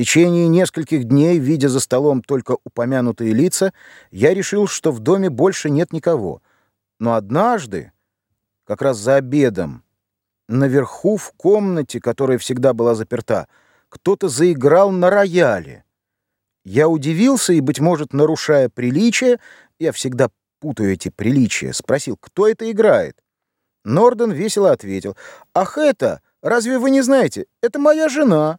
течение нескольких дней, видя за столом только упомянутые лица, я решил, что в доме больше нет никого. Но однажды, как раз за обедом, наверху в комнате, которая всегда была заперта, кто-то заиграл на рояле. Я удивился и, быть может, нарушая приличие, я всегда путаю эти приличия, спросил, кто это играет. Норден весело ответил, «Ах это, разве вы не знаете, это моя жена».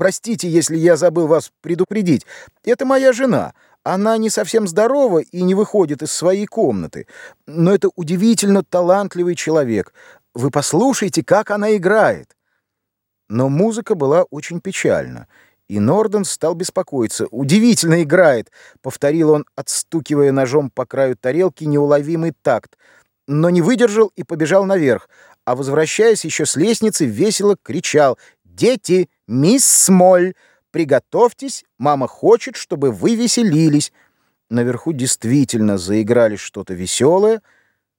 Простите, если я забыл вас предупредить. Это моя жена. Она не совсем здорова и не выходит из своей комнаты. Но это удивительно талантливый человек. Вы послушайте, как она играет. Но музыка была очень печальна. И Норден стал беспокоиться. «Удивительно играет!» — повторил он, отстукивая ножом по краю тарелки неуловимый такт. Но не выдержал и побежал наверх. А возвращаясь еще с лестницы, весело кричал «Дети, мисс Смоль, приготовьтесь, мама хочет, чтобы вы веселились». Наверху действительно заиграли что-то веселое,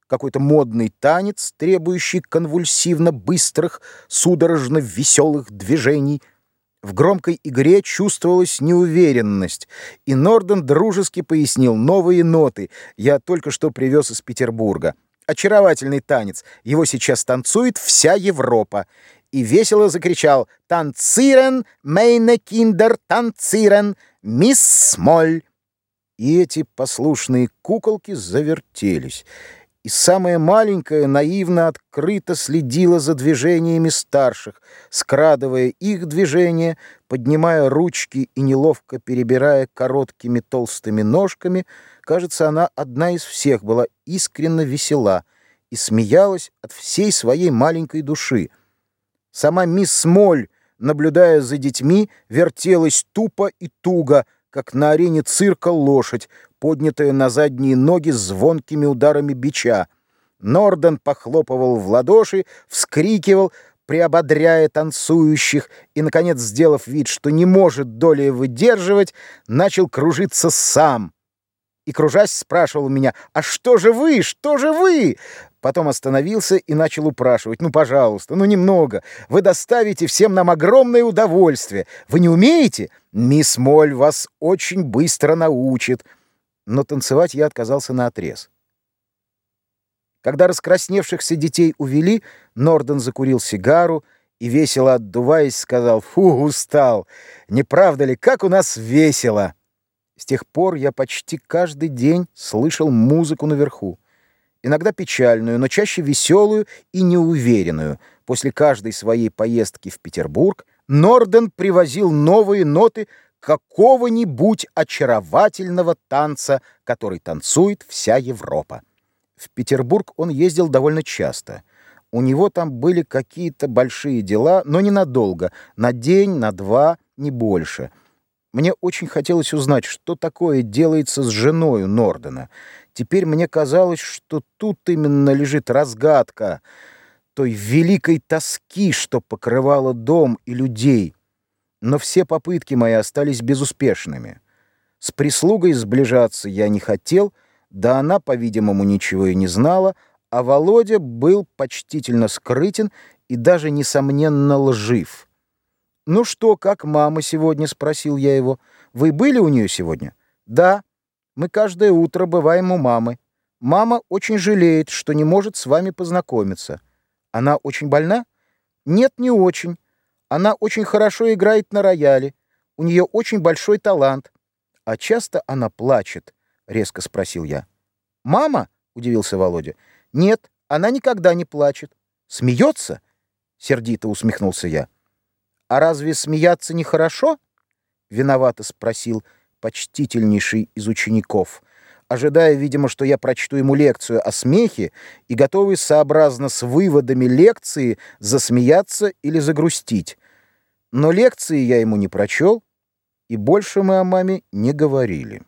какой-то модный танец, требующий конвульсивно быстрых, судорожно веселых движений. В громкой игре чувствовалась неуверенность, и Норден дружески пояснил новые ноты. Я только что привез из Петербурга. Очаровательный танец. Его сейчас танцует вся Европа и весело закричал «Танцирен, мейне киндер, танцирен, мисс Смоль!» И эти послушные куколки завертелись. И самая маленькая наивно открыто следила за движениями старших, скрадывая их движения, поднимая ручки и неловко перебирая короткими толстыми ножками. Кажется, она одна из всех была искренне весела и смеялась от всей своей маленькой души — Сама мисс Смоль, наблюдая за детьми, вертелась тупо и туго, как на арене цирка лошадь, поднятая на задние ноги звонкими ударами бича. Норден похлопывал в ладоши, вскрикивал, приободряя танцующих, и, наконец, сделав вид, что не может долей выдерживать, начал кружиться сам. И, кружась, спрашивал меня, «А что же вы? Что же вы?» Потом остановился и начал упрашивать. «Ну, пожалуйста, ну немного. Вы доставите всем нам огромное удовольствие. Вы не умеете? Мисс Моль вас очень быстро научит». Но танцевать я отказался наотрез. Когда раскрасневшихся детей увели, Норден закурил сигару и, весело отдуваясь, сказал «Фу, устал! Не правда ли, как у нас весело!» С тех пор я почти каждый день слышал музыку наверху иногда печальную, но чаще веселую и неуверенную. После каждой своей поездки в Петербург Норден привозил новые ноты какого-нибудь очаровательного танца, который танцует вся Европа. В Петербург он ездил довольно часто. У него там были какие-то большие дела, но ненадолго, на день, на два, не больше — мне очень хотелось узнать, что такое делается с женой Нордена. Теперь мне казалось, что тут именно лежит разгадка той великой тоски, что покрывала дом и людей. Но все попытки мои остались безуспешными. С прислугой сближаться я не хотел, да она, по-видимому, ничего и не знала, а Володя был почтительно скрытен и даже, несомненно, лжив. «Ну что, как мама сегодня?» — спросил я его. «Вы были у нее сегодня?» «Да. Мы каждое утро бываем у мамы. Мама очень жалеет, что не может с вами познакомиться. Она очень больна?» «Нет, не очень. Она очень хорошо играет на рояле. У нее очень большой талант. А часто она плачет?» — резко спросил я. «Мама?» — удивился Володя. «Нет, она никогда не плачет. Смеется?» — сердито усмехнулся я. «А разве смеяться нехорошо?» — виновато спросил почтительнейший из учеников, ожидая, видимо, что я прочту ему лекцию о смехе и готовый сообразно с выводами лекции засмеяться или загрустить. Но лекции я ему не прочел, и больше мы о маме не говорили.